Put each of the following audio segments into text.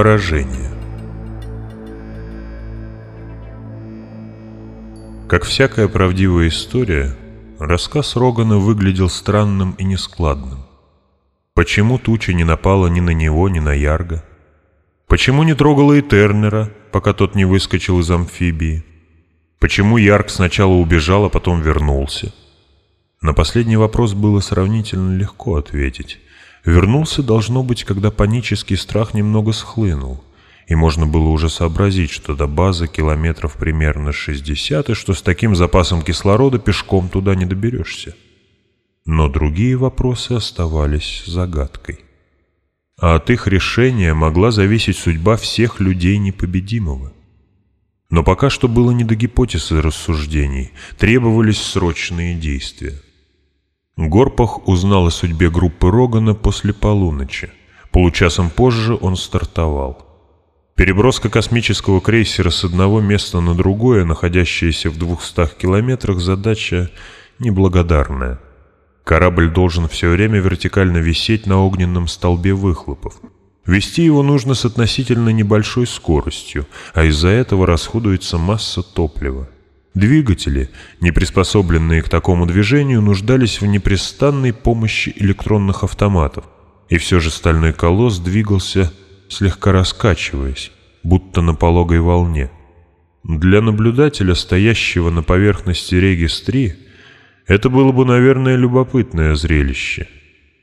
Поражение Как всякая правдивая история, рассказ Рогана выглядел странным и нескладным. Почему туча не напала ни на него, ни на Ярга? Почему не трогала и Тернера, пока тот не выскочил из амфибии? Почему Ярк сначала убежал, а потом вернулся? На последний вопрос было сравнительно легко ответить. Вернулся, должно быть, когда панический страх немного схлынул, и можно было уже сообразить, что до базы километров примерно 60, и что с таким запасом кислорода пешком туда не доберешься. Но другие вопросы оставались загадкой. А от их решения могла зависеть судьба всех людей непобедимого. Но пока что было не до гипотез и рассуждений, требовались срочные действия. Горпах узнал о судьбе группы Рогана после полуночи. Получасом позже он стартовал. Переброска космического крейсера с одного места на другое, находящееся в двухстах километрах, задача неблагодарная. Корабль должен все время вертикально висеть на огненном столбе выхлопов. Вести его нужно с относительно небольшой скоростью, а из-за этого расходуется масса топлива. Двигатели, не приспособленные к такому движению, нуждались в непрестанной помощи электронных автоматов, и все же стальной колосс двигался, слегка раскачиваясь, будто на пологой волне. Для наблюдателя, стоящего на поверхности Регис-3, это было бы, наверное, любопытное зрелище.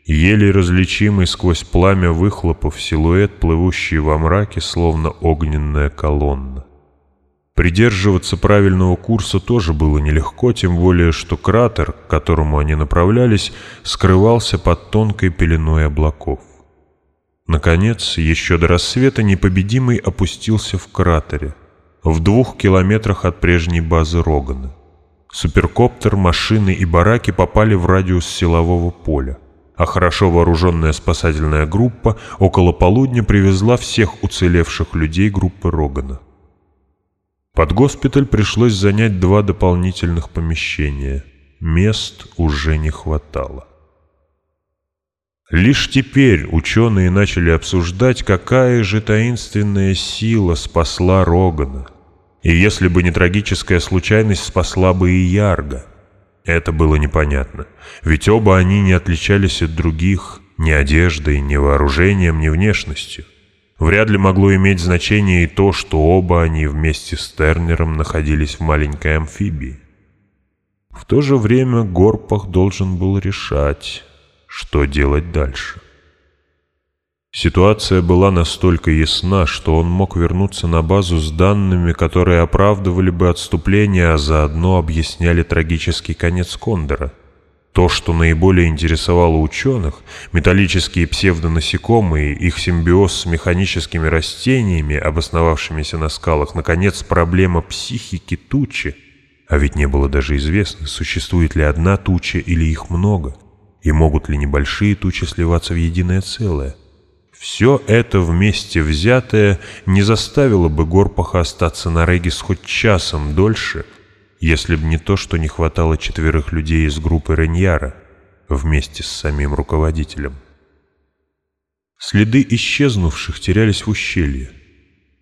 Еле различимый сквозь пламя выхлопов силуэт, плывущий во мраке, словно огненная колонна. Придерживаться правильного курса тоже было нелегко, тем более, что кратер, к которому они направлялись, скрывался под тонкой пеленой облаков. Наконец, еще до рассвета непобедимый опустился в кратере, в двух километрах от прежней базы Рогана. Суперкоптер, машины и бараки попали в радиус силового поля, а хорошо вооруженная спасательная группа около полудня привезла всех уцелевших людей группы Рогана. Под госпиталь пришлось занять два дополнительных помещения. Мест уже не хватало. Лишь теперь ученые начали обсуждать, какая же таинственная сила спасла Рогана. И если бы не трагическая случайность, спасла бы и Ярга. Это было непонятно, ведь оба они не отличались от других ни одеждой, ни вооружением, ни внешностью. Вряд ли могло иметь значение и то, что оба они вместе с Тернером находились в маленькой амфибии. В то же время Горпах должен был решать, что делать дальше. Ситуация была настолько ясна, что он мог вернуться на базу с данными, которые оправдывали бы отступление, а заодно объясняли трагический конец Кондора — то, что наиболее интересовало ученых, металлические псевдонасекомые, их симбиоз с механическими растениями, обосновавшимися на скалах, наконец, проблема психики тучи. А ведь не было даже известно, существует ли одна туча или их много, и могут ли небольшие тучи сливаться в единое целое. Все это вместе взятое не заставило бы Горпаха остаться на Регис хоть часом дольше — если б не то, что не хватало четверых людей из группы Реньяра вместе с самим руководителем. Следы исчезнувших терялись в ущелье.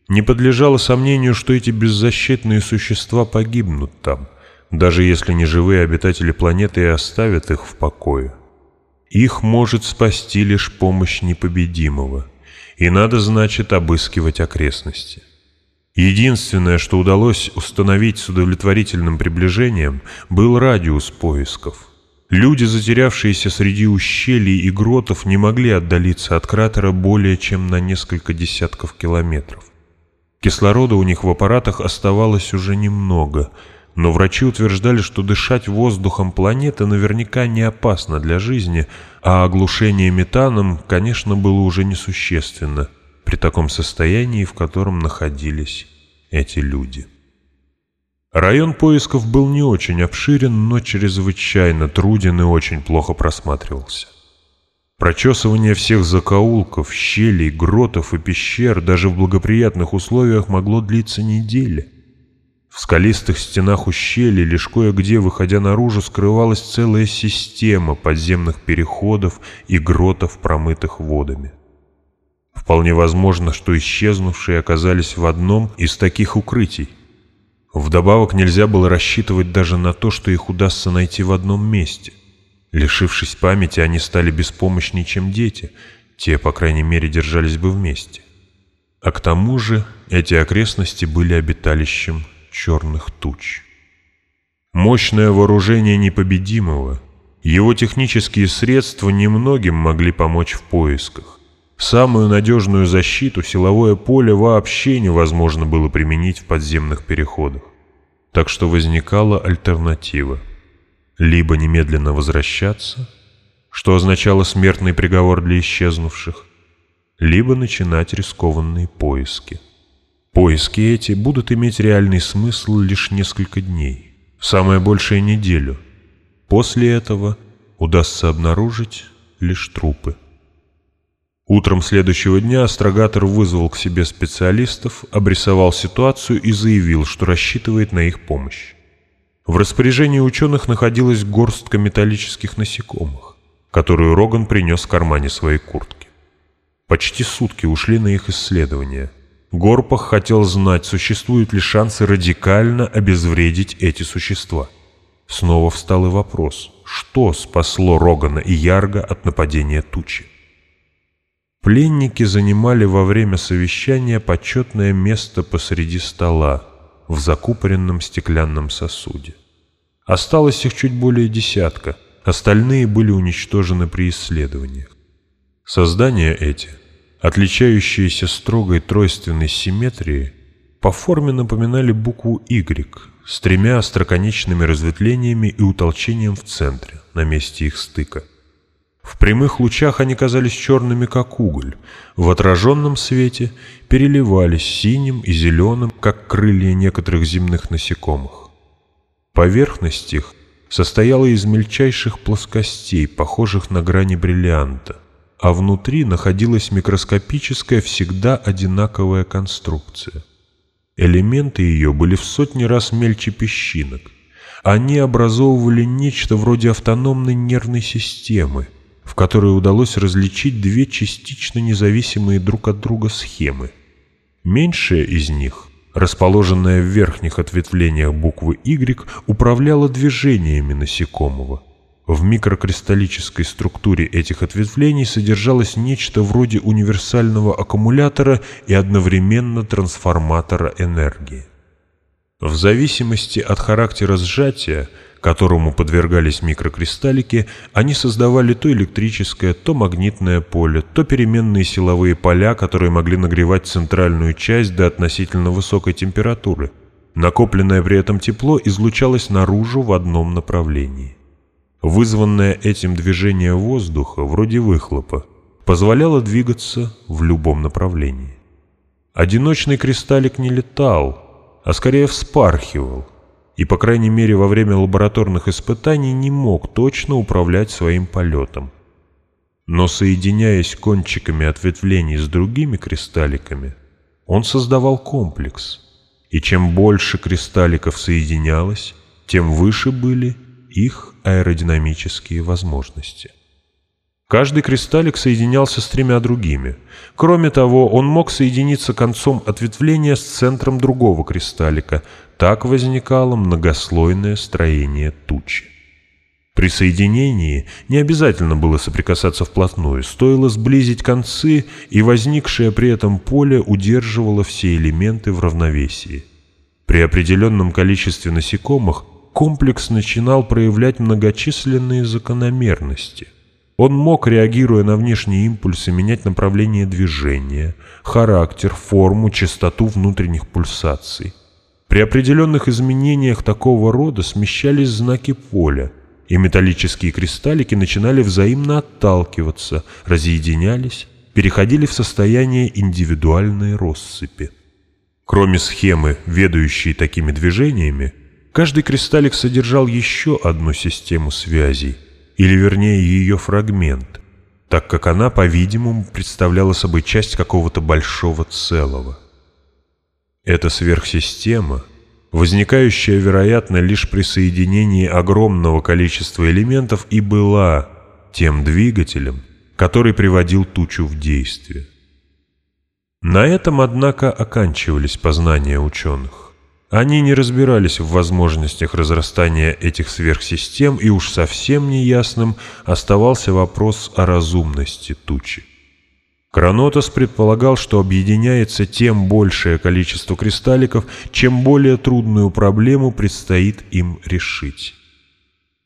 Не подлежало сомнению, что эти беззащитные существа погибнут там, даже если неживые обитатели планеты и оставят их в покое. Их может спасти лишь помощь непобедимого, и надо, значит, обыскивать окрестности. Единственное, что удалось установить с удовлетворительным приближением, был радиус поисков. Люди, затерявшиеся среди ущелий и гротов, не могли отдалиться от кратера более чем на несколько десятков километров. Кислорода у них в аппаратах оставалось уже немного, но врачи утверждали, что дышать воздухом планеты наверняка не опасно для жизни, а оглушение метаном, конечно, было уже несущественно – при таком состоянии, в котором находились эти люди. Район поисков был не очень обширен, но чрезвычайно труден и очень плохо просматривался. Прочесывание всех закоулков, щелей, гротов и пещер даже в благоприятных условиях могло длиться недели. В скалистых стенах ущелий, лишь кое-где, выходя наружу, скрывалась целая система подземных переходов и гротов, промытых водами. Вполне возможно, что исчезнувшие оказались в одном из таких укрытий. Вдобавок нельзя было рассчитывать даже на то, что их удастся найти в одном месте. Лишившись памяти, они стали беспомощнее, чем дети. Те, по крайней мере, держались бы вместе. А к тому же эти окрестности были обиталищем черных туч. Мощное вооружение непобедимого, его технические средства немногим могли помочь в поисках. Самую надежную защиту силовое поле вообще невозможно было применить в подземных переходах. Так что возникала альтернатива. Либо немедленно возвращаться, что означало смертный приговор для исчезнувших, либо начинать рискованные поиски. Поиски эти будут иметь реальный смысл лишь несколько дней, самое большее неделю. После этого удастся обнаружить лишь трупы. Утром следующего дня астрогатор вызвал к себе специалистов, обрисовал ситуацию и заявил, что рассчитывает на их помощь. В распоряжении ученых находилась горстка металлических насекомых, которую Роган принес в кармане своей куртки. Почти сутки ушли на их исследование. Горпах хотел знать, существуют ли шансы радикально обезвредить эти существа. Снова встал и вопрос, что спасло Рогана и Ярга от нападения тучи. Пленники занимали во время совещания почетное место посреди стола в закупоренном стеклянном сосуде. Осталось их чуть более десятка, остальные были уничтожены при исследованиях. Создания эти, отличающиеся строгой тройственной симметрией, по форме напоминали букву «Y» с тремя остроконечными разветвлениями и утолчением в центре, на месте их стыка – в прямых лучах они казались черными, как уголь, в отраженном свете переливались синим и зеленым, как крылья некоторых земных насекомых. Поверхность их состояла из мельчайших плоскостей, похожих на грани бриллианта, а внутри находилась микроскопическая, всегда одинаковая конструкция. Элементы ее были в сотни раз мельче песчинок. Они образовывали нечто вроде автономной нервной системы, в которой удалось различить две частично независимые друг от друга схемы. Меньшая из них, расположенная в верхних ответвлениях буквы Y, управляла движениями насекомого. В микрокристаллической структуре этих ответвлений содержалось нечто вроде универсального аккумулятора и одновременно трансформатора энергии. В зависимости от характера сжатия которому подвергались микрокристаллики, они создавали то электрическое, то магнитное поле, то переменные силовые поля, которые могли нагревать центральную часть до относительно высокой температуры. Накопленное при этом тепло излучалось наружу в одном направлении. Вызванное этим движение воздуха, вроде выхлопа, позволяло двигаться в любом направлении. Одиночный кристаллик не летал, а скорее вспархивал – и, по крайней мере, во время лабораторных испытаний не мог точно управлять своим полетом. Но соединяясь кончиками ответвлений с другими кристалликами, он создавал комплекс, и чем больше кристалликов соединялось, тем выше были их аэродинамические возможности. Каждый кристаллик соединялся с тремя другими. Кроме того, он мог соединиться концом ответвления с центром другого кристаллика, так возникало многослойное строение тучи. При соединении не обязательно было соприкасаться вплотную, стоило сблизить концы, и возникшее при этом поле удерживало все элементы в равновесии. При определенном количестве насекомых комплекс начинал проявлять многочисленные закономерности. Он мог, реагируя на внешние импульсы, менять направление движения, характер, форму, частоту внутренних пульсаций. При определенных изменениях такого рода смещались знаки поля, и металлические кристаллики начинали взаимно отталкиваться, разъединялись, переходили в состояние индивидуальной россыпи. Кроме схемы, ведающей такими движениями, каждый кристаллик содержал еще одну систему связей, или вернее ее фрагмент, так как она, по-видимому, представляла собой часть какого-то большого целого. Эта сверхсистема, возникающая, вероятно, лишь при соединении огромного количества элементов, и была тем двигателем, который приводил тучу в действие. На этом, однако, оканчивались познания ученых. Они не разбирались в возможностях разрастания этих сверхсистем, и уж совсем неясным оставался вопрос о разумности тучи. Кранотос предполагал, что объединяется тем большее количество кристалликов, чем более трудную проблему предстоит им решить.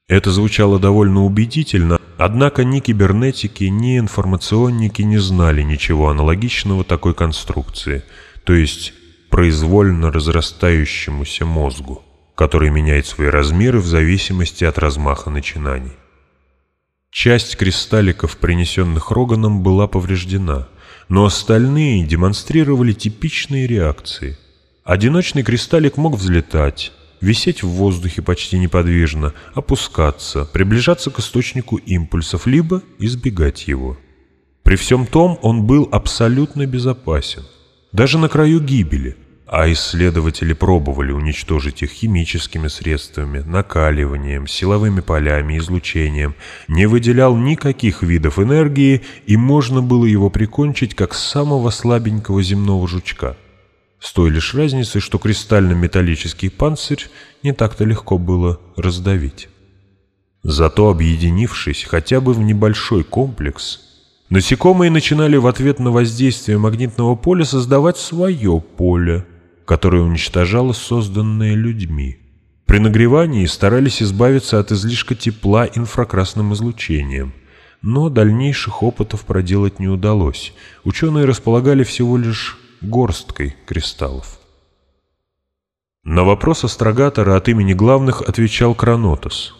Это звучало довольно убедительно, однако ни кибернетики, ни информационники не знали ничего аналогичного такой конструкции, то есть произвольно разрастающемуся мозгу, который меняет свои размеры в зависимости от размаха начинаний. Часть кристалликов, принесенных Роганом, была повреждена, но остальные демонстрировали типичные реакции. Одиночный кристаллик мог взлетать, висеть в воздухе почти неподвижно, опускаться, приближаться к источнику импульсов, либо избегать его. При всем том он был абсолютно безопасен, даже на краю гибели – а исследователи пробовали уничтожить их химическими средствами, накаливанием, силовыми полями, излучением, не выделял никаких видов энергии, и можно было его прикончить как самого слабенького земного жучка. С той лишь разницей, что кристально-металлический панцирь не так-то легко было раздавить. Зато объединившись хотя бы в небольшой комплекс, насекомые начинали в ответ на воздействие магнитного поля создавать свое поле – которое уничтожало созданное людьми. При нагревании старались избавиться от излишка тепла инфракрасным излучением, но дальнейших опытов проделать не удалось. Ученые располагали всего лишь горсткой кристаллов. На вопрос астрогатора от имени главных отвечал Кранотос.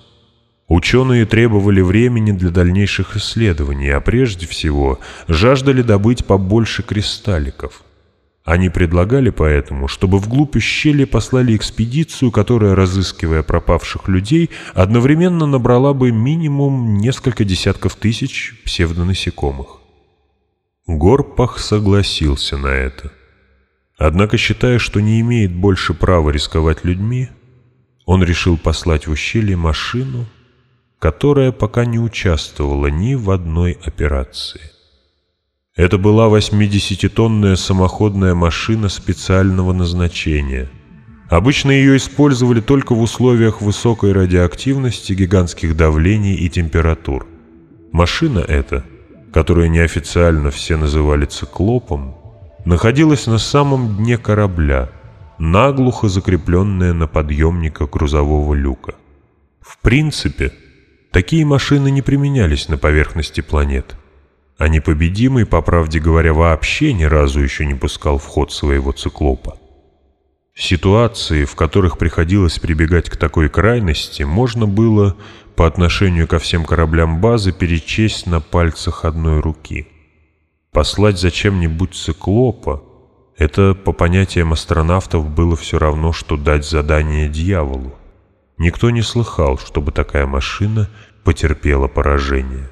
Ученые требовали времени для дальнейших исследований, а прежде всего жаждали добыть побольше кристалликов – они предлагали поэтому, чтобы вглубь ущелья послали экспедицию, которая, разыскивая пропавших людей, одновременно набрала бы минимум несколько десятков тысяч псевдонасекомых. Горпах согласился на это. Однако, считая, что не имеет больше права рисковать людьми, он решил послать в ущелье машину, которая пока не участвовала ни в одной операции. Это была 80-тонная самоходная машина специального назначения. Обычно ее использовали только в условиях высокой радиоактивности, гигантских давлений и температур. Машина эта, которую неофициально все называли циклопом, находилась на самом дне корабля, наглухо закрепленная на подъемниках грузового люка. В принципе, такие машины не применялись на поверхности планет а непобедимый, по правде говоря, вообще ни разу еще не пускал в ход своего циклопа. Ситуации, в которых приходилось прибегать к такой крайности, можно было по отношению ко всем кораблям базы перечесть на пальцах одной руки. Послать зачем-нибудь циклопа — это, по понятиям астронавтов, было все равно, что дать задание дьяволу. Никто не слыхал, чтобы такая машина потерпела поражение.